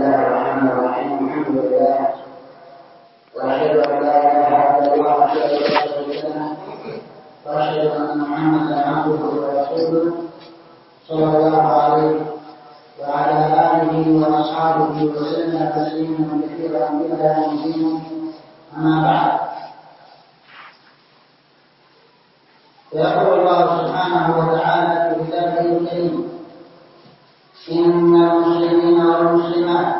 الله الرحمن الرحيم الحمد لله. وأشهد أن لا إله إلا الله وحده لا شريك له. وأشهد أن محمدا عبده ورسوله صلى الله عليه وعلى آله وأصحابه وسلم تسليما كثيرا إلى يوم أما بعد. فيقول الله سبحانه وتعالى في كتابه الكريم إن المسلمين والمسلمات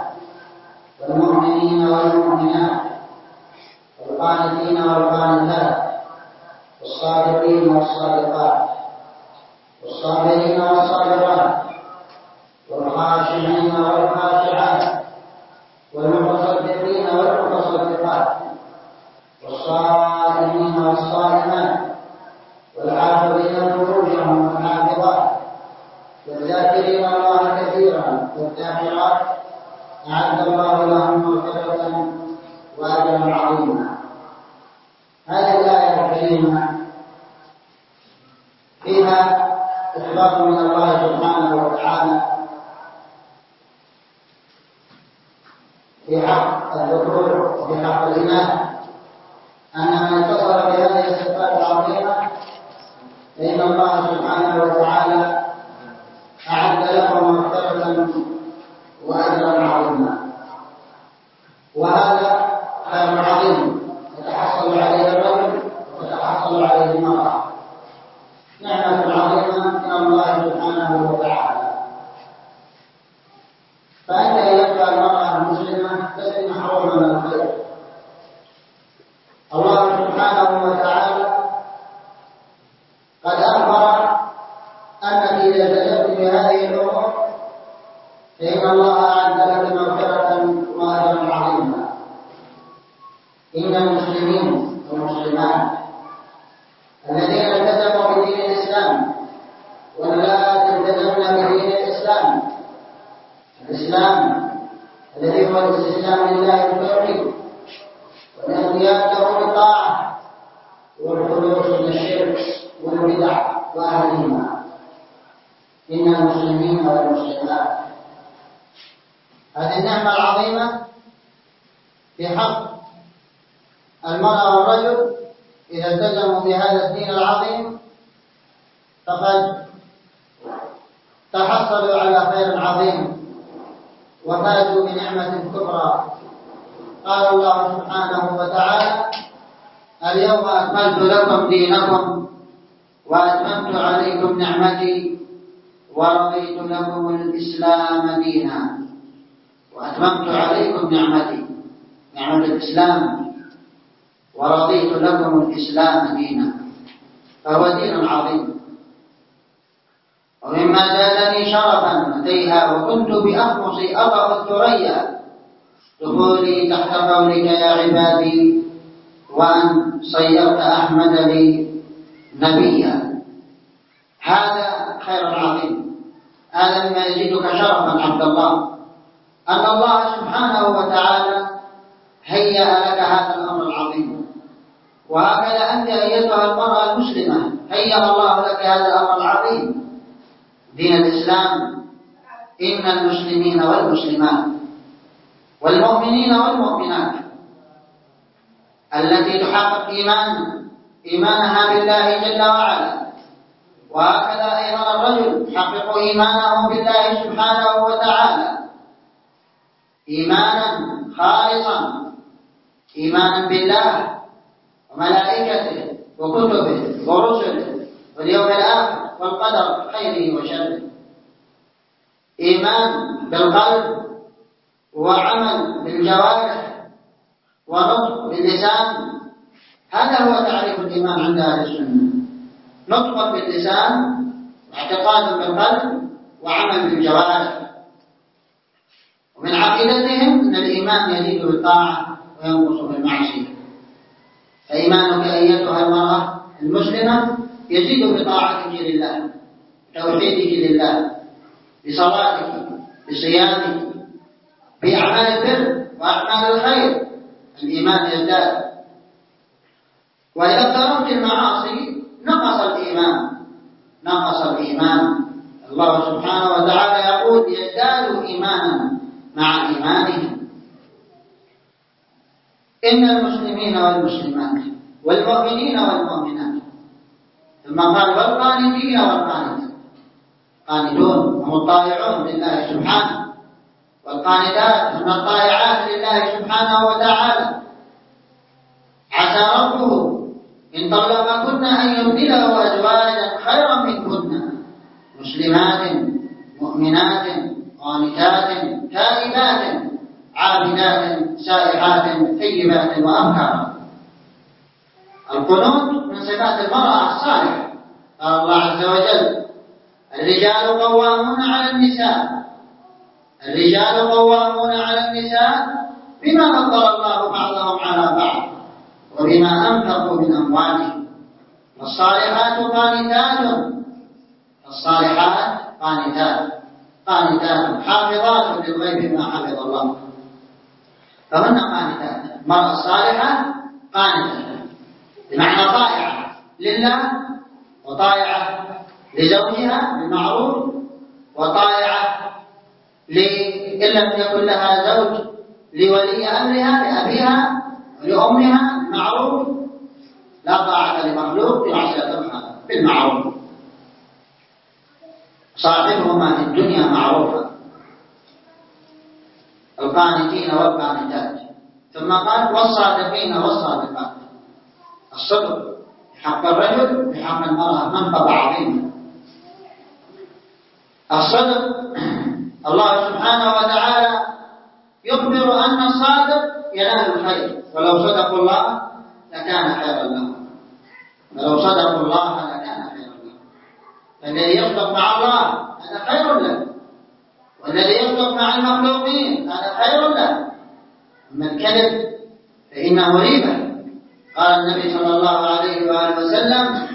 والمؤمنين والمؤمنات والقانتين والقانتات والصادقين والصادقات والصابرين والصابرات والخاشعين والخاشعات والمتصدقين والمتصدقات والصائمين والصائمات وأجرا عظيما هذه الآية الكريمة فيها إخبار من الله سبحانه وتعالى. في حق الذكور وفي حق الإناث أن من اتصل بهذه الصفات العظيمة فإن الله سبحانه وتعالى أعد لهم مغفرة وأجرا عظيما وهذا خير عظيم يتحصل عليه الرجل وتتحصل عليه المرأة نعمة عظيمة من الله سبحانه وتعالى فأنت إذا يبقى المرأة المسلمة لست محرومة من الخير الله سبحانه وتعالى قد أخبر أنك إذا التزمت بهذه الأمور فإن الله أعد لك مغفرة وأجرا عظيما إن المسلمين والمسلمات الذين التزموا بدين الإسلام واللاتي التزمن بدين الإسلام الإسلام الذي هو الاستسلام لله بالتوحيد والانقياد له بالطاعة والخلوص من الشرك والبدع وأهلهما إن المسلمين والمسلمات هذه النعمة العظيمة في حق المرأة والرجل إذا التزموا بهذا الدين العظيم فقد تحصلوا على خير عظيم وفازوا بنعمة كبرى قال الله سبحانه وتعالى اليوم أكملت لكم دينكم وأتممت عليكم نعمتي ورضيت لكم الإسلام دينا. وأتممت عليكم نعمتي. نعمة الإسلام. ورضيت لكم الإسلام دينا. فهو دين عظيم. ومما زادني شرفا أتيها وكنت بأخمص أطأ الثريا. دخولي تحت قولك يا عبادي. وأن صيرت أحمد لي نبيا. هذا خير عظيم هذا مما يزيدك شرفا عبد الله. أن الله سبحانه وتعالى هيأ لك هذا الأمر العظيم. وهكذا أنت أيتها المرأة المسلمة هيأ الله لك هذا الأمر العظيم. دين الإسلام إن المسلمين والمسلمات والمؤمنين والمؤمنات التي تحقق إيمان إيمانها بالله جل وعلا. وهكذا أيضا الرجل يحقق إيمانه بالله سبحانه وتعالى. إيمانا خالصا إيمانا بالله وملائكته وكتبه ورسله واليوم الآخر والقدر خيره وشره. إيمان بالقلب وعمل بالجوارح ونطق باللسان. هذا هو تعريف الإيمان عند أهل السنة. نطق باللسان واعتقاد بالقلب وعمل بالجوارح. ومن عقيدتهم أن الإيمان يزيد بالطاعة وينقص بالمعصية. فإيمانك أيتها المرأة المسلمة يزيد بطاعتك لله توحيدك لله بصلاتك بصيامك بأعمال البر وأعمال الخير. الإيمان يزداد. وإذا اقتربت المعاصي نقص الإيمان. نقص الإيمان. الله سبحانه وتعالى يقول يزداد إيمانا مع إيمانهم إن المسلمين والمسلمات والمؤمنين والمؤمنات ثم قال والقانتين والقانتات قانتون هم الطائعون لله سبحانه. والقانتات هم الطائعات لله سبحانه وتعالى. عسى ربه إن طلقكن أن يبدله أزواجا خيرا منكن. مسلمات مؤمنات قانتات تائبات عابدات سائحات طيبات وأبكارا القنوت من صفات المرأة الصالحة. قال الله عز وجل الرجال قوامون على النساء. الرجال قوامون على النساء بما فضل الله بعضهم على بعض. وبما أنفقوا من أموالهم. والصالحات قانتات. الصالحات قانتات. قانتات. حافظات للغيب ما حفظ الله. فهن قانتات. المرأة الصالحة قانتة. بمعنى طائعة لله وطائعة لزوجها بالمعروف وطائعة إن لم يكن لها زوج لولي أمرها لأبيها ولأمها معروف لا طاعة لمخلوق في معصية بالمعروف. صاحبهما في الدنيا معروفا. القانتين والقانتات. ثم قال والصادقين والصادقات. الصدق. بحق الرجل بحق المرأة. منقبة عظيمة الصدق. الله سبحانه وتعالى يخبر أن الصادق ينال الخير. ولو صدقوا الله لكان خيرا لهم. ولو صدقوا الله لكان خيرا لهم. فالذي يصدق مع الله هذا خير له. والذي يصدق مع المخلوقين هذا خير له. أما الكذب فإنه ريبة. قال النبي صلى الله عليه وآله وسلم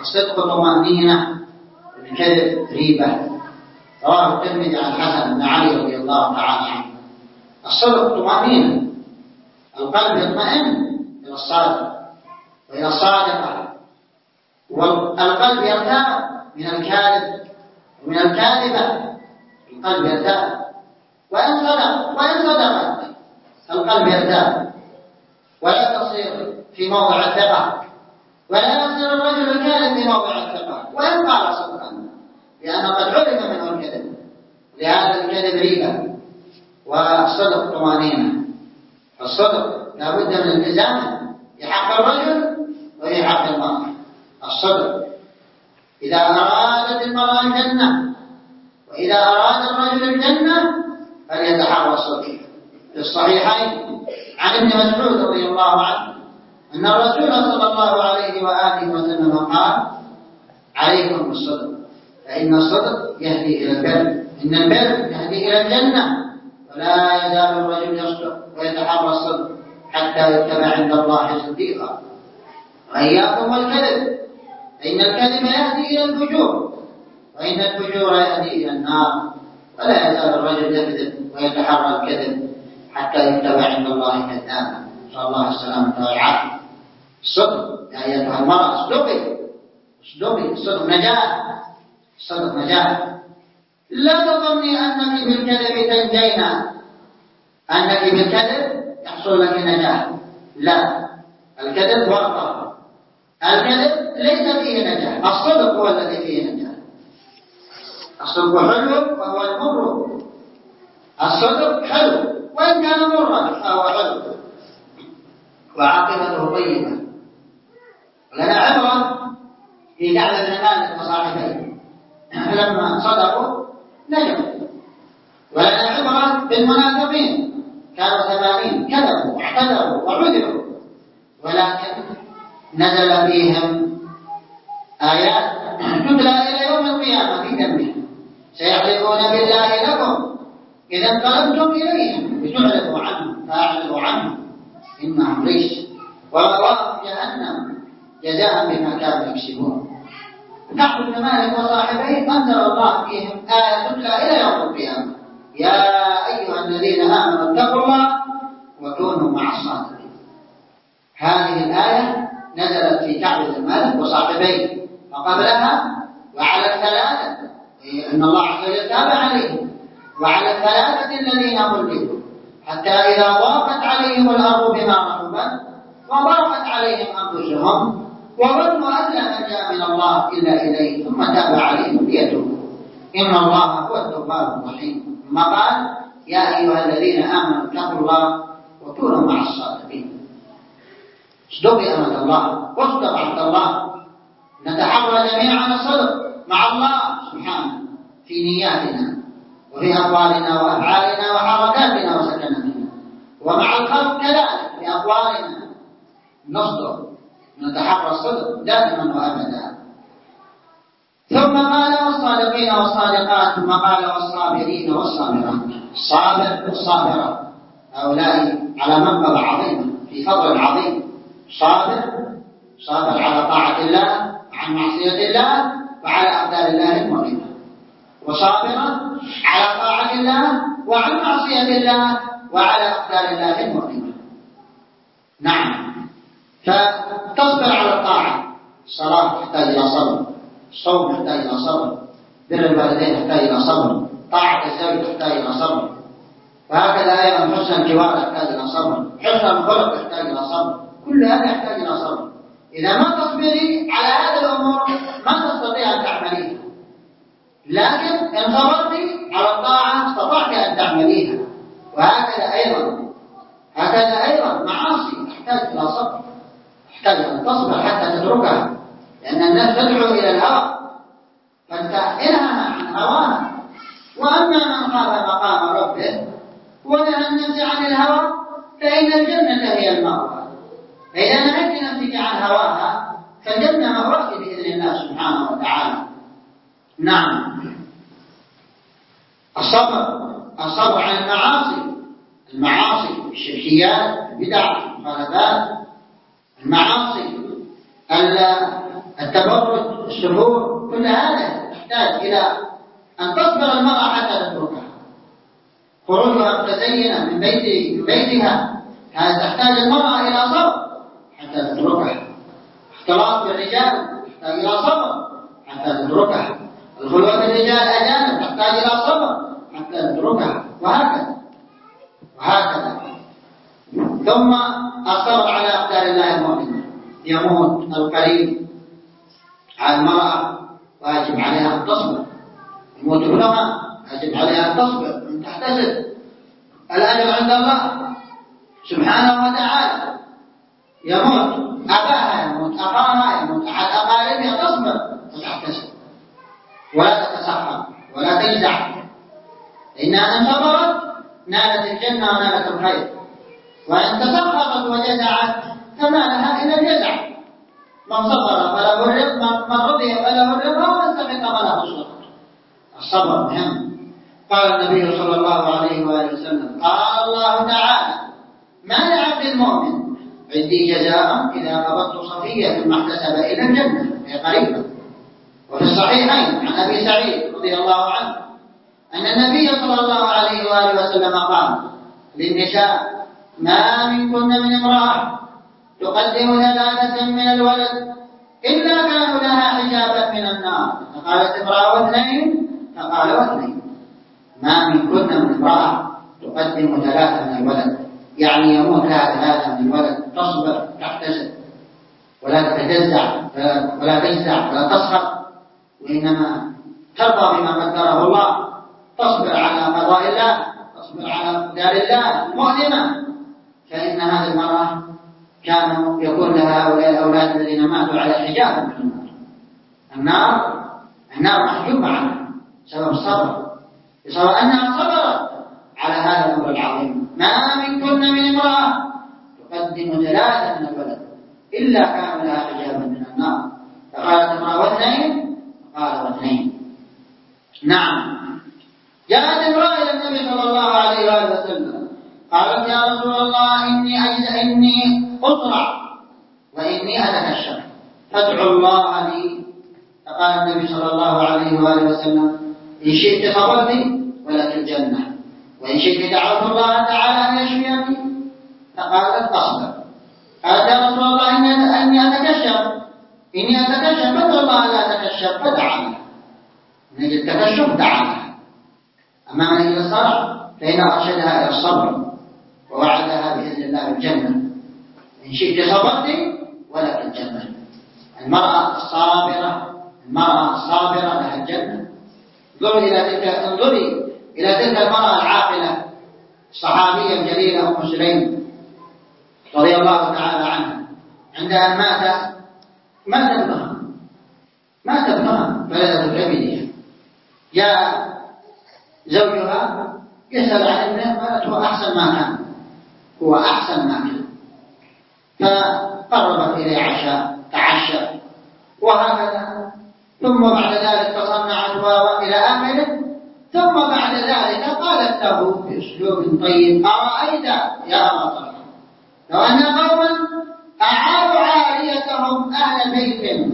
الصدق طمأنينة والكذب ريبة. رواه الترمذي عن الحسن بن علي رضي الله تعالى عنه. الصدق طمأنينة. القلب يطمئن إلى الصادق وإلى الصادقة والقلب يرتاب من الكاذب ومن الكاذبة القلب يرتاب. وإن صدق وإن صدقت القلب يرتاب. ولا تصير في موضع الثقة. ولا يصير الرجل الكاذب في موضع الثقة. وإن قال صدقا لأن قد عرف منه الكذب لهذا الكذب ريبة والصدق طمأنينة. الصدق لا بد من التزام في حق الرجل وفي حق المرأة. الصدق إذا أرادت المرأة الجنة وإذا أراد الرجل الجنة فليتحرى الصدق في الصحيحين عن ابن مسعود رضي الله عنه أن الرسول صلى الله عليه وآله وسلم قال عليكم بالصدق فإن الصدق يهدي إلى البر. إن البر يهدي إلى الجنة. ولا يزال الرجل يصدق ويتحرى الصدق حتى يتبع عند الله صديقا. وإياكم والكذب. فإن الكذب يهدي إلى الفجور. وإن الفجور يهدي إلى النار. ولا يزال الرجل يكذب ويتحرى الكذب حتى يتبع عند الله كذابا. نسأل الله السلامة والعافية. الصدق يا أيتها المرأة اصدقي. اصدقي. الصدق نجاة. الصدق نجاة. لا تظني أنك بالكذب تنجينا. أنك بالكذب يحصل لك نجاة لا. الكذب ورطة الكذب ليس فيه نجاة الصدق هو الذي فيه نجاة الصدق حلو وهو المر. الصدق حلو. وإن كان مرا فهو حلو. وعاقبته طيبة. لنا عبرة في دعوة مالك وصاحبيه لما صدقوا نجوا ولنا عبرة بالمنافقين كانوا ثمانين كذبوا واعتذروا وعذروا. ولكن نزل فيهم آيات تتلى إلى يوم القيامة في دمهم سيحلفون بالله لكم إذا انقلبتم إليهم. لتعرضوا عنهم فأعرضوا عنهم. إنهم ريش. ومأواهم جهنم. جزاء بما كانوا يكسبون. كعب بن مالك وصاحبيه أنزل الله فيهم. آية تتلى إلى يوم القيامة. يا أيها الذين آمنوا اتقوا الله وكونوا مع الصادقين. هذه الآية نزلت في كعب بن مالك وصاحبيه. وقبلها وعلى الثلاثة. إن الله عز وجل تاب عليهم. وعلى الثلاثة الذين خلفوا. حتى إذا ضاقت عليهم الأرض بما رحبت وضاقت عليهم أنفسهم وظنوا أن لا ملجأ من الله إلا إليه ثم تاب عليهم ليتوبوا إن الله هو التواب الرحيم. ثم قال يا أيها الذين آمنوا اتقوا الله وكونوا مع الصادقين. اصدق أمة الله واصدق عبد الله. نتحرى جميعا الصدق مع الله سبحانه في نياتنا وفي أقوالنا وأفعالنا وحركاتنا وسكناتنا. ومع الخلق كذلك في أقوالنا. نصدق. نتحرى الصدق دائما وأبدا. ثم قال والصادقين والصادقات ثم قال والصابرين والصابرات. الصابر والصابرة هؤلاء على منقبة عظيمة في فضل عظيم. صابر صابر على طاعة الله عن معصية الله وعلى أقدار الله المؤلمة وصابرا على طاعة الله وعن معصية الله وعلى أقدار الله المؤلمة نعم. فتصبر على الطاعة. الصلاة تحتاج إلى صبر. الصوم يحتاج إلى صبر. بر الوالدين يحتاج إلى صبر. طاعة الزوج تحتاج إلى صبر. وهكذا أيضا حسن الجوار يحتاج إلى صبر. حسن الخلق يحتاج إلى صبر. كل هذا يحتاج إلى صبر. إذا ما تصبري على هذه الأمور ما تستطيع أن تعمليها. لكن إن صبرتي على الطاعة استطعت أن تعمليها. وهكذا أيضا هكذا أيضا معاصي تحتاج إلى صبر. تحتاج أن تصبر حتى تتركها. لأن الناس تدعو إلى الهوى. فانتهئها عن هواها وأما من خاف مقام ربه ونهى النفس عن الهوى فإن الجنة هي المأوى. فإذا نهيت نفسك عن هواها فالجنة مأواك بإذن الله سبحانه وتعالى. نعم. الصبر الصبر عن المعاصي. المعاصي الشركيات البدع المخالفات المعاصي التبرج السرور كل هذا يحتاج إلى أن تصبر المرأة حتى تتركها. خروجها متزينة من بيت بيتها. هذا تحتاج المرأة إلى صبر حتى تتركها. اختلاط بالرجال تحتاج إلى صبر حتى تتركها. الخلوة بالرجال أجانب تحتاج إلى صبر حتى تتركها. وهكذا. وهكذا. ثم الصبر على أقدار الله المؤمنة يموت القريب على المرأة واجب عليها أن تصبر. يموت ابنها يجب عليها أن تصبر. أن تحتسب. الأجر عند الله. سبحانه وتعالى. يموت. أباها يموت. أخاها يموت. أحد أقاربها تصبر. وتحتسب. ولا تتسخر. ولا تجزع. إنها إن صبرت نالت الجنة ونالت الخير. وإن تسخرت وجزعت فما لها إلا الجزع من صبر فله الرضا من رضي فله الرضا ومن سخط فله الشكر. الصبر مهم. قال النبي صلى الله عليه وآله وسلم قال الله تعالى ما لعبد المؤمن؟ عندي جزاء إذا قبضت صفية ثم احتسب إلى الجنة. هي قريبة وفي الصحيحين عن أبي سعيد رضي الله عنه أن النبي صلى الله عليه وآله وسلم قال للنساء ما منكن من امرأة تقدم ثلاثة من الولد إلا كانوا لها حجابا من النار. فقالت امرأة واثنين فقال واثنين. ما منكن من امرأة تقدم ثلاثة من الولد. يعني يموت لها ثلاثة من الولد تصبر تحتسب. ولا تتجزع ولا تجزع ولا تسخط وإنما ترضى بما قدره الله. تصبر على قضاء الله تصبر على قدر الله. مؤلمة فإن هذه المرأة كانوا يكون لها هؤلاء الأولاد الذين ماتوا على حجاب من النار. النار النار محجوبة عنها سبب الصبر. بسبب أنها صبرت على هذا الأمر العظيم. ما منكن من امرأة تقدم ثلاثة من الولد إلا كانوا لها حجابا من النار. فقالت امرأة واثنين؟ قال واثنين. نعم. جاءت امرأة إلى النبي صلى الله عليه وآله وسلم. قالت يا رسول الله إني أجد إني أسرع وإني أتكشف فادعو الله لي. فقال النبي صلى الله عليه وآله وسلم إن شئت صبرت ولك الجنة. وإن شئت دعوت الله تعالى أن يشفيني. فقالت أصبر قالت يا رسول الله إني أتكشف إني أتكشف فادعو الله لا أتكشف فدعا من التكشف دعا أما من أجل الصرع فإنه أرشدها إلى الصبر. ووعدها بإذن الله بالجنة إن شئت صبرت ولك الجنة المرأة الصابرة المرأة الصابرة لها الجنة. انظروا إلى تلك انظري إلى تلك المرأة العاقلة الصحابية الجليلة أم سليم رضي الله تعالى عنها. عند أن مات مات ابنها. مات ابنها فلذت بابنها جاء زوجها يسأل عن ابنه قالت هو أحسن ما كان. هو أحسن ما كان فقربت إليه عشاء تعشى وهكذا. ثم بعد ذلك تصنعت إلى آخره. ثم بعد ذلك قالت له بأسلوب طيب. أرأيت يا أبا لو أن قوما أعاروا عاريتهم أهل بيت.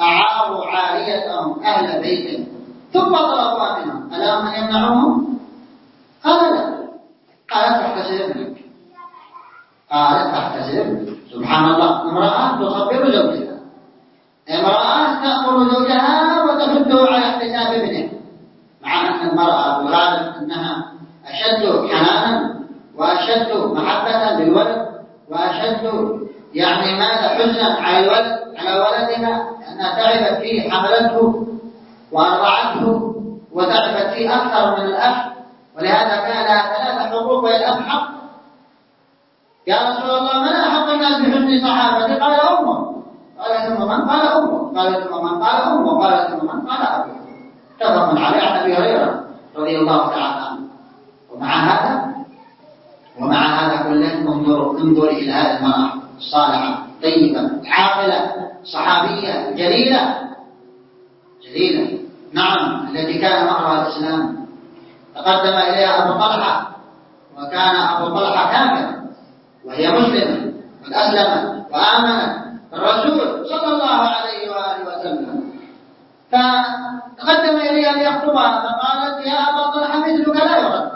أعاروا عاريتهم أهل بيت. ثم طلبوا منهم ألا من يمنعهم؟ قال لا. قالت احتسب ابنك قالت احتسب سبحان الله امرأة تصبر زوجها. امرأة تأمر زوجها وتحده على احتساب ابنه مع أن المرأة بالغالب أنها أشد حنانا وأشد محبة للولد وأشد يعني ماذا حزنا على الولد على ولدها أنها تعبت فيه حملته وأرضعته وتعبت فيه أكثر من الأب. ولهذا كان لها ثلاث حقوق والأب حق. يا رسول الله من الناس بحسن صحابتي؟ قال أمه. قال ثم من؟ قال أمه. قال ثم من؟ قال أمه. قال ثم من؟ قال أبوه اتفق عليه عن أبي هريرة رضي الله تعالى عنه. ومع هذا ومع هذا كله انظر انظر إلى هذه المرأة الصالحة طيبة عاقلة صحابية جليلة. جليلة. نعم التي كان مأرها الإسلام. تقدم إليها أبو طلحة وكان أبو طلحة كافرا وهي مسلمة قد أسلمت وآمنت الرسول صلى الله عليه وآله وسلم. فتقدم إليها ليخطبها فقالت يا أبا طلحة مثلك لا يرد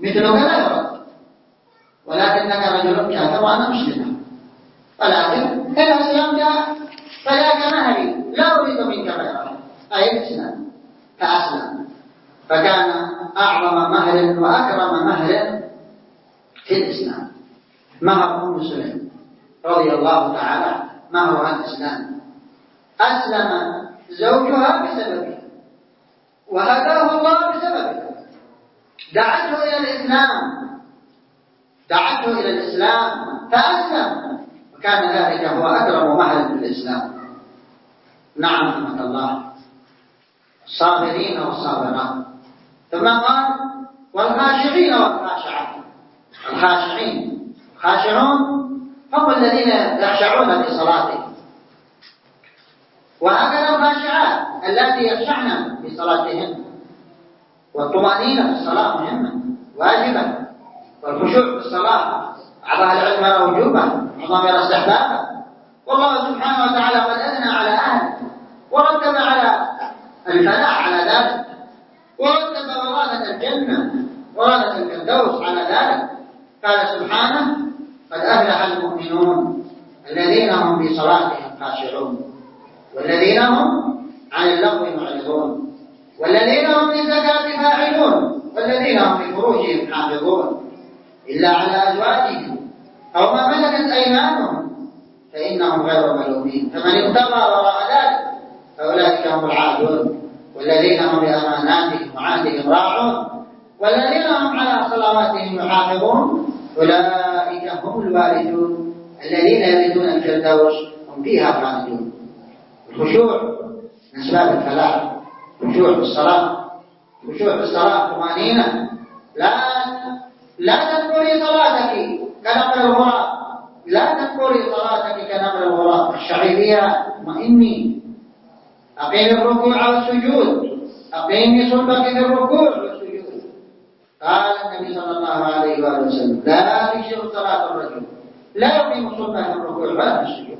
مثلك لا يرد ولكنك رجل كافر وأنا مسلمة ولكن الإسلام جاء فذاك مهري لا أريد منك غيره أي الإسلام فأسلم. فكان أعظم مهر وأكرم مهر في الإسلام. مهر أم سليم رضي الله تعالى مهرها الإسلام. أسلم زوجها بسببها وهداه الله بسببها دعته إلى الإسلام. دعته إلى الإسلام. فأسلم. وكان ذلك هو أكرم مهر في الإسلام. نعم رحمة الله. الصابرين والصابرات. ثم قال والخاشعين والخاشعات. الخاشعين. الخاشعون هم الذين يخشعون في صلاتهم. وهكذا الخاشعات اللاتي يخشعن في صلاتهن والطمأنينة في الصلاة مهمة واجبة. والخشوع في الصلاة أعطاها العلم وجوبا وضم يرى استحبابا والله سبحانه وتعالى قد أثنى على أهله ورتب على الفلاح على ذلك. ورتب ورادة الجنة ورادة الفردوس على ذلك. قال سبحانه قد أفلح المؤمنون الذين هم في صلاتهم خاشعون والذين هم عن اللغو معرضون والذين هم للزكاة فاعلون والذين هم لفروجهم حافظون. إلا على أزواجهم أو ما ملكت أيمانهم فإنهم غير ملومين. فمن ابتغى وراء ذلك فأولئك هم العادون. والذين هم لأماناتهم وعهدهم راعون. والذين هم على صلواتهم يحافظون. أولئك هم الوارثون الذين يرثون الفردوس هم فيها خالدون الخشوع من أسباب الفلاح الخشوع في الصلاة الخشوع في الصلاة طمأنينة. لا لا تذكري صلاتك كنقل الغراء لا تذكري صلاتك كنقل الغراء اشعري بها اطمئني أقيمي الركوع والسجود. أقيمي صلبك في الركوع والسجود. قال النبي صلى الله عليه وآله وسلم لا تكسر صلاة الرجل. لا يقيم في الركوع ولا السجود.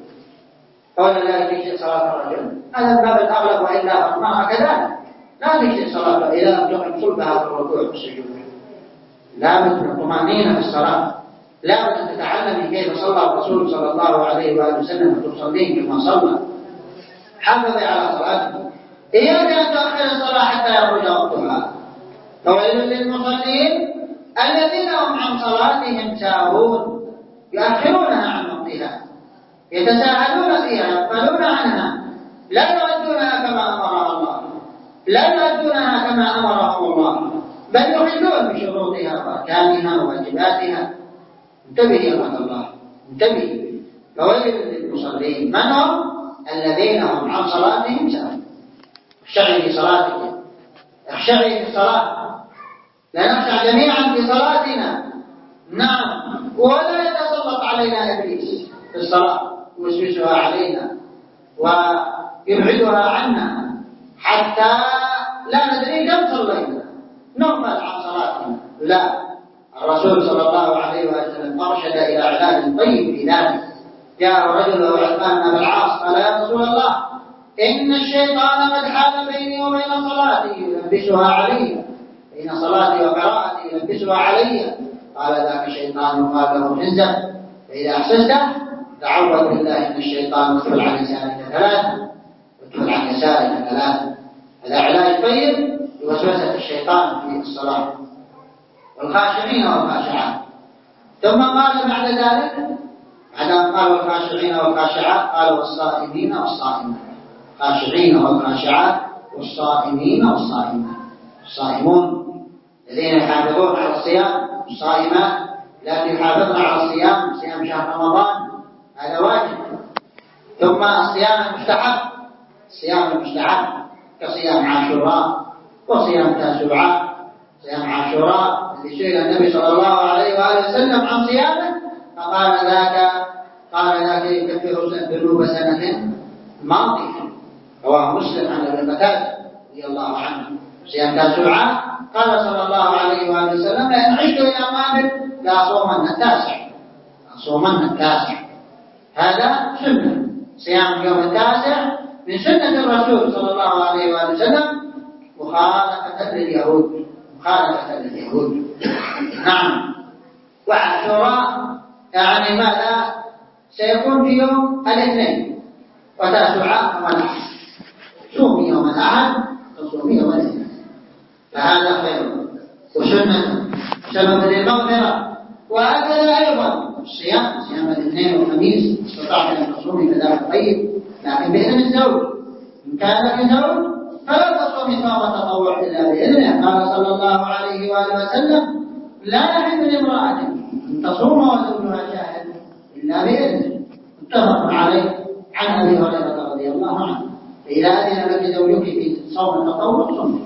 قال لا تكسر صلاة الرجل. هذا الباب الأغلب وإلا المرأة كذلك. لا تكسر صلاة إذا لم تقم صلبها الركوع والسجود لابد من الطمأنينة في الصلاة. لابد أن تتعلمي كيف صلى الرسول صلى الله عليه وآله وسلم وتصلين كما صلى. حافظي على صلاتك إياك أن تؤخر الصلاة حتى يخرج وقتها. فويل للمصلين الذين هم عن صلاتهم ساهون يؤخرونها عن وقتها يتساهلون فيها يغفلون عنها لا يؤدونها كما امرها الله لا يؤدونها كما امرهم الله بل يخلون بشروطها واركانها وواجباتها انتبه يا رب الله انتبه فويل للمصلين من هم الذين هم عن صلاتهم ساهون اخشعي في صلاتك اخشعي في الصلاه لا نخشع جميعا في صلاتنا. نعم. ولا يتسلط علينا إبليس في الصلاة. يوسوسها علينا ويبعدها عنا. حتى لا ندري كم صلينا. نغفل عن صلاتنا. لا. الرسول صلى الله عليه وسلم أرشد إلى علاج طيب في ذلك جاء رجل وعثمان بن العاص قال يا رسول الله؟ إن الشيطان قد حال بيني وبين صلاتي يلبسها علي. بين صلاتي وقراءتي يلبسها علي. قال ذاك الشيطان يقال له حزب فإذا احسسته تعوذ بالله من الشيطان وادخل عن يسارك ثلاثة وادخل عن يسارك ثلاثة هذا علاج طيب لوسوسة الشيطان في الصلاة. والخاشعين والخاشعات. ثم قال بعد ذلك بعد أن قال والخاشعين والخاشعات قال والصائمين والصائمات. خاشعين والخاشعات والصائمين والصائمات. الصائمون الذين يحافظون على الصيام الصائمات التي يحافظن على الصيام صيام شهر رمضان هذا واجب. ثم الصيام المستحب الصيام المستحب كصيام عاشوراء وصيام تاسوعاء صيام عاشوراء. الذي سئل النبي صلى الله عليه وآله وسلم عن صيامه فقال ذاك قال ذاك يكفر ذنوب سنة. ماضيه رواه مسلم عن ابي قتاده رضي الله عنه. صيام تاسوعاء قال صلى الله عليه واله وسلم لئن عشت إلى مالك لاصومن التاسع لاصومن التاسع هذا سنة صيام يوم التاسع من سنة الرسول صلى الله عليه وآله وسلم مخالفة لليهود مخالفة لليهود نعم وعاشوراء يعني ماذا سيكون في يوم الاثنين وتاسعاء الأحد صومي يوم الأحد تصومي يوم الاثنين فهذا خير وسنة سبب للمغفرة وهكذا أيضا. الصيام صيام الاثنين والخميس استطعت أن تصومي فذاك طيب لكن باذن الزوج إن كان لك زوج فلا تصومي صوم تطوع إلا بإذنه. قال صلى الله عليه وآله وسلم لا يحل لامرأة أن تصوم وزوجها شاهد إلا بإذنه. متفق عليه عن أبي هريرة رضي الله عنه. فاذا أذن لك زوجك في صوم التطوع صومي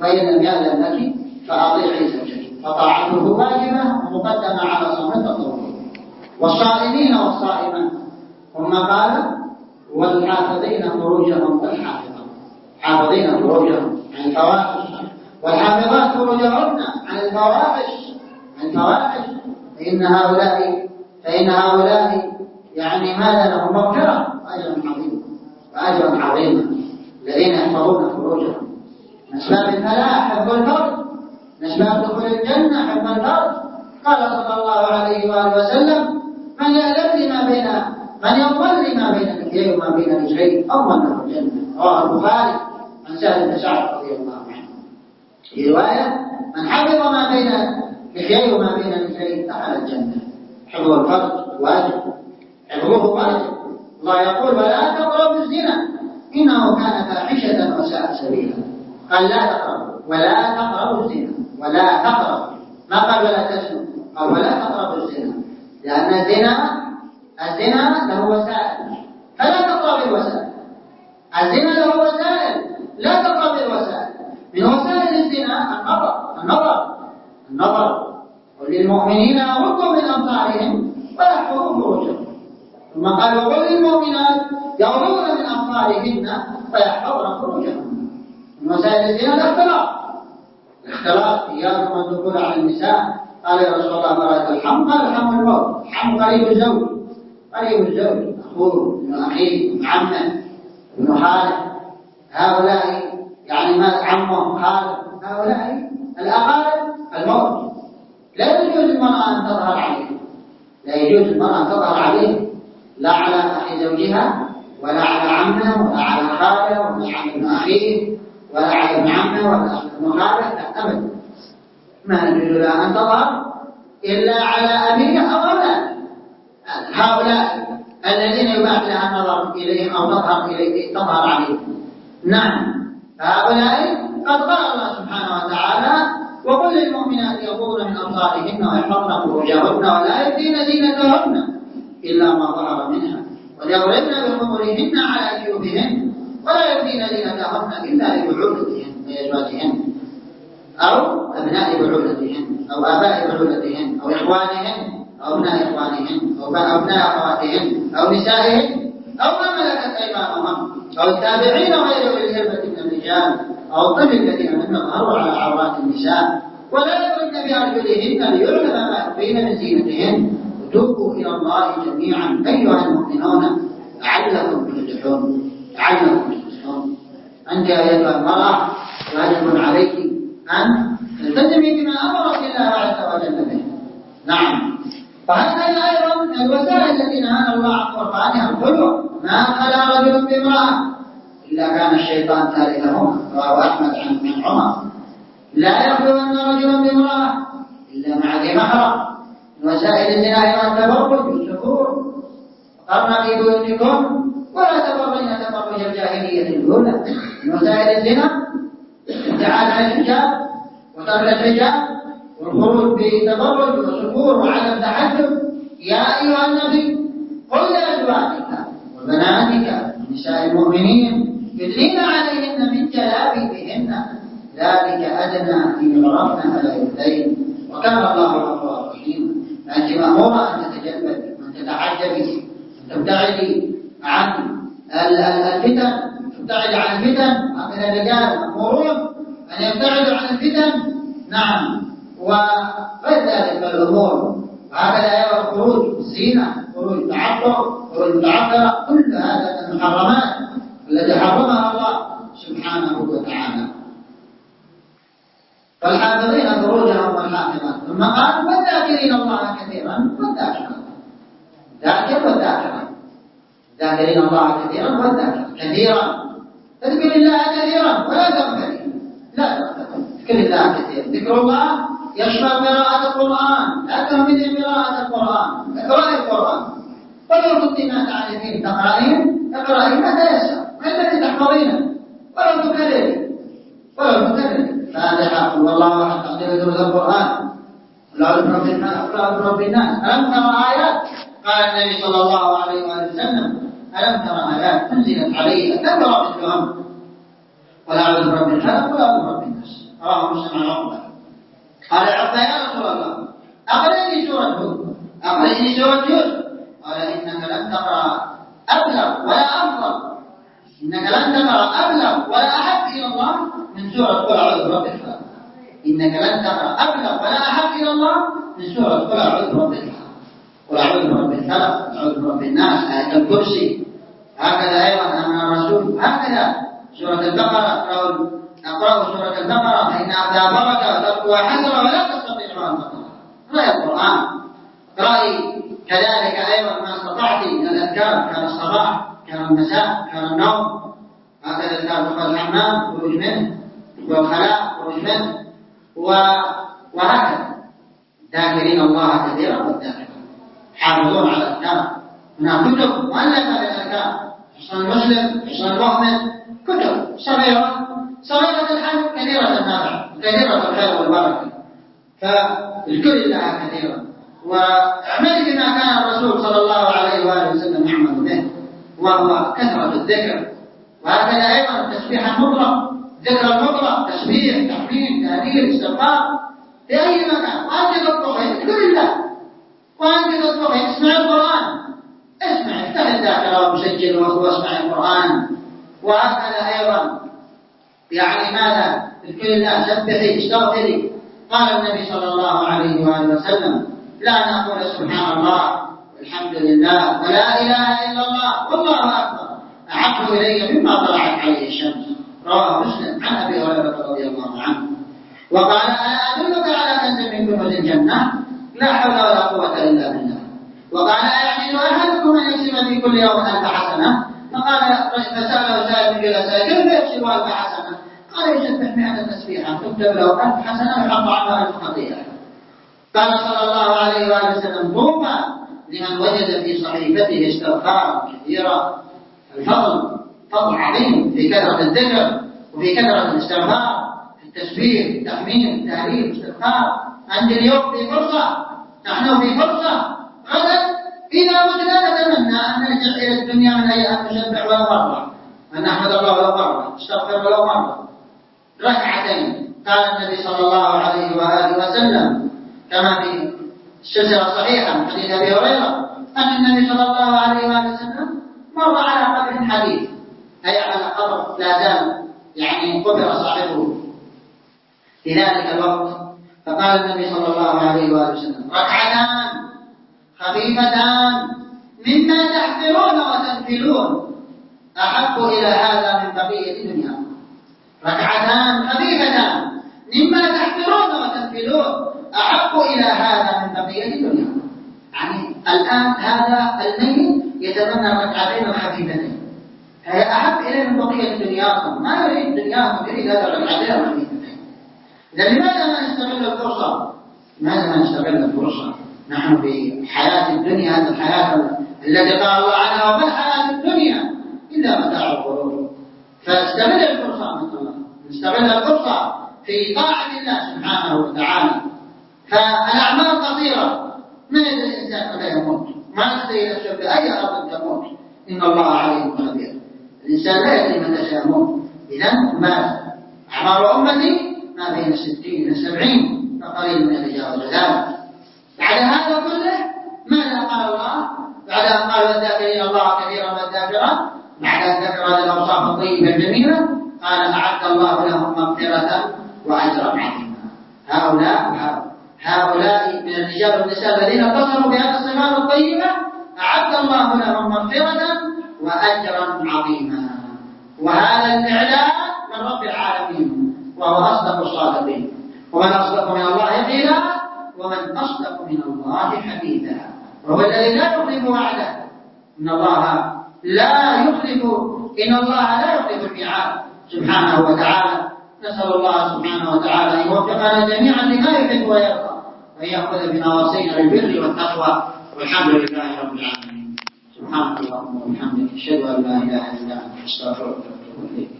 وإن لم يأذن لك فاطيعي زوجك فطاعته واجبه ومقدمه على صوم التطوع والصائمين والصائمات. ثم قال والحافظين فروجهم والحافظات حافظين فروجهم عن الفواحش. والحافظات فروجهن عن الفواحش. عن الفواحش. فإن هؤلاء فإن هؤلاء يعني ماذا لهم؟ مغفرة أجر عظيم وأجرا عظيما. الذين يحفظون فروجهم. من أسباب الفلاح حفظ الفرج أسباب دخول الجنة حفظ الفرج قال صلى الله عليه وآله وسلم من يألم لما بين من يضل لما بين لحييه وما بين رجليه أضمن له الجنة. رواه البخاري عن سهل بن سعد رضي الله عنه. في رواية من حفظ ما بين لحييه وما بين رجليه دخل الجنة. حفظ الفرج واجب. حفظه واجب. الله يقول ولا تقربوا الزنا إنه كان فاحشة وساء سبيلا. قال لا تقربوا ولا تقربوا الزنا. ولا تقربوا ما قال ولا تزنوا قال ولا تقربوا الزنا. لأن الزنا الزنا له وسائل. فلا تقرب الوسائل. الزنا له وسائل. لا تقرب الوسائل. من وسائل الزنا النظر. النظر. النظر. وللمؤمنين يغضوا من أبصارهم ويحفظوا فروجهم. ثم قال وقل للمؤمنات يغضون من أبصارهن ويحفظن فروجهن من وسائل الزنا الاختلاط. الاختلاط إياكم الدخول على النساء قال يا رسول الله مرأة الحم قال الحم الموت الحم قريب الزوج قريب الزوج أخوه ابن أخيه ابن عمه ابن خاله هؤلاء يعني ما عمه خاله هؤلاء الأقارب الموت. لا يجوز المرأة أن تظهر عليه لا يجوز المرأة أن تظهر عليه لا على أخي زوجها ولا على عمه ولا على خاله ولا على ابن أخيه ولا ابن عمه ولا ابن خاله لا أبدا. ما يجوز لها أن تظهر إلا على أبيها أو أولاده هؤلاء الذين يباح لها النظر إليهم أو تظهر إليه تظهر عليهم. نعم. هؤلاء قد قال الله سبحانه وتعالى وقل للمؤمنات يغضن من أبصارهن ويحفظن فروجهن ولا يبدين زينتهن إلا ما ظهر منها. وليضربن بخمرهن على جيوبهن ولا يبدين زينتهن إلا لبعولتهن وأزواجهن أو أبناء بعولتهن أو آباء بعولتهن أو إخوانهن أو ابناء إخوانهن أو أبناء أخواتهن أو نسائهن أو ما ملكت أيمانهم أو التابعين غير أولي الهربة من الرجال أو الطفل الذين لم يظهروا على عورات النساء. ولا يضربن بأرجلهن ليعلم ما يخفين من زينتهن. وتوبوا إلى الله جميعا أيها المؤمنون لعلكم تفلحون. تفلحون أنت أيتها المرأة واجب عليك أن تلتزمي بما أمرك الله عز وجل به نعم. فهذا أيضا الوسائل التي نهانا الله عن قربانها الخلوة ما خلا رجل بامرأة؟ إلا كان الشيطان ثالثهما رواه أحمد عن عمر. لا يخلون رجل بامرأة إلا مع ذي محرم من وسائل الزنا أيضا التبرج والسفور وقرن في بيوتكم ولا تبرجن تبرج الجاهلية الأولى. من وسائل الزنا ابتعاد عن الحجاب وترك الحجاب والخروج بتبرج وسفور وعدم تحجب يا أيها النبي قل لأزواجك وبناتك ونساء المؤمنين يدلين عليهن من جلابيبهن ذلك أدنى أن يعرفن فلا يؤذين وكان الله غفورا رحيما فأنت مأمورة أن تتجبدي وأن تتعجبي أن تبتعدي عن الفتن تبتعد عن الفتن هكذا الرجال مأمورون أن يبتعدوا عن الفتن نعم وغير ذلك من الأمور وهكذا أيضا خروج الزينة خروج التعطر خروج المتعطرة كل هذا من المحرمات التي حرمها الله سبحانه وتعالى فالحافظين فروجهم والحافظات ثم قال والذاكرين الله كثيرا والذاكرات ذاكر والذاكرة ذاكرين الله كثيرا والذاكرة كثيرا اذكر الله كثيرا ولا تغفل لا تغفل اذكر الله كثيرا ذكر الله يشمل قراءة القرآن لا تهمل قراءة القرآن اقرأي القرآن ولو كنت ما تعرفين تقرأين؟ اقرأي ما تيسر ما الذي تحفظينه ولو تكرري ولو تكرري فاتحة. قل والله أحد تقدير دروس القرآن. قل أعوذ برب الناس الناس. ألم ترى آيات؟ قال النبي صلى الله عليه وآله وسلم ألم ترى آيات أنزلت علي لم ترى قل أعوذ برب الفلق قل أعوذ برب الناس. رواه مسلم عن عقبة قال عقبة يا رسول الله. أقرأني سورة هود. أقرأني سورة هود. قال إنك لن تقرأ أبلغ ولا أفضل إنك لن تقرأ أبلغ ولا أحب إلى الله من سورة قل أعوذ برب الفلق. إنك لن تقرأ أبلغ ولا أحب إلى الله من سورة قل أعوذ برب الفلق. قل أعوذ برب الفلق أعوذ برب الناس آية الكرسي. هكذا أيضا أن الرسول. هكذا سورة البقرة. اقرأوا سورة البقرة. فإنها فيها بركة وتقوى حسرة ولا تستطيعها البقرة اقرأي القرآن. اقرأي كذلك أيضا ما استطعت من الأذكار كان الصباح كان المساء كان النوم. هكذا الأذكار دخول الحمام خروج منه والخلاء خروج منه. وهكذا. ذاكرين الله كثيرا والذاكرين حافظون على الأذكار. هناك كتب مؤلفة للأذكار. حصن المسلم حصن المؤمن كتب. صغيرة. صغيرة الحمد كثيرة النفع كثيرة الخير والبركة. فالكل لها كثيرا. واعمل بما كان الرسول صلى الله عليه وآله وسلم يعمل به وهو كثرة الذكر. وهكذا أيضا التسبيح المطلق ذكر المطلق تسبيح تحميد تهليل استغفار. في أي مكان؟ وأنت تطبخ اذكر الله وأنت تطبخ اسمع القرآن. اسمع افتح الذاكرة وسجل واسمع القرآن. وهكذا أيضا. يعني ماذا؟ اذكر الله سبحي استغفري. قال النبي صلى الله عليه وآله وسلم لا نقول سبحان الله والحمد لله ولا إله إلا الله والله أكبر. أحب إلي مما طلعت عليه الشمس. رواه مسلم عن أبي هريرة رضي الله عنه. وقال ألا أدلك على كنز من كنوز الجنة؟ لا حول ولا قوة إلا بالله. وقال أيحل أحدكم أن يكسب في كل يوم ألف حسنة؟ فقال فسأله سائل من جلسائه كيف يكسب ألف حسنة؟ قال يسبح مئة تسبيحة تكتب له ألف حسنة ويحط عنها ألف خطيئة. قال صلى الله عليه وآله وسلم طوبى لمن وجد في صحيفته استغفارا كثيرا الفضل فضل عظيم في كثرة الذكر وفي كثرة الاستغفار في التسبيح التحميد التهليل الاستغفار. أنت اليوم في فرصة نحن في فرصة غدا إذا متنا نتمنى أن نرجع إلى الدنيا من أي أن نسبح ولو مرة. أن نحمد الله ولو مرة نستغفر ولو مرة. ركعتين قال النبي صلى الله عليه وآله وسلم كما في السلسلة الصحيحة من حديث أبي هريرة أن النبي صلى الله عليه وسلم مر على قبر حديث أي على قبر لا زال يعني قبر صاحبه. في ذلك الوقت فقال النبي صلى الله عليه وسلم ركعتان خفيفتان مما تحفرون وتنفلون أحب إلى هذا من بقية الدنيا. ركعتان خفيفتان مما تحفرون وتنفلون. أحب إلى هذا من بقية الدنيا. يعني الآن هذا الميت يتمنى ركعتين خفيفتين هي أحب إليه من بقية دنياكم ما يريد دنياكم يريد هذا الركعتين خفيفتين إذا لماذا ما نستغل الفرصة؟ لماذا ما نستغل الفرصة؟ نحن في حياة الدنيا هذه الحياة التي قال الله عنها وما الحياة الدنيا إلا متاع الغرور. فاستغل الفرصة من الله نستغل الفرصة في طاعة الله سبحانه وتعالى. فالأعمال قصيرة ما يدري الإنسان متى يموت؟ ما يستطيع يشعر بأي أرض تموت؟ إن الله عليم خبير الإنسان لا يدري متى سيموت. إذا ما أعمار أمتي؟ ما بين الستين إلى السبعين فقليل من يتجاوز ذلك بعد هذا كله ماذا قال الله؟ بعد أن قال والذاكرين الله كثيرا والذاكرات بعد أن ذكر هذه الأوصاف الطيبة الجميلة قال أعد الله لهم مغفرة وأجرا عظيما. هؤلاء هؤلاء من الرجال والنساء الذين اتصلوا بهذه الصفات الطيبة أعد الله لهم مغفرة وأجرا عظيما. وهذا الإعلان من رب العالمين وهو أصدق الصادقين. ومن أصدق من الله قيلا ومن أصدق من الله حديثا. وهو الذي لا يخلف وعده. إن الله لا يخلف إن الله لا يخلف الميعاد. سبحانه وتعالى نسأل الله سبحانه وتعالى أن يوفقنا جميعا لما يحب ويرضى وأن يأخذ بنواصينا البر والتقوى والحمد لله رب العالمين. سبحانك اللهم وبحمدك أشهد أن لا إله إلا أنت أستغفرك وأتوب إليك.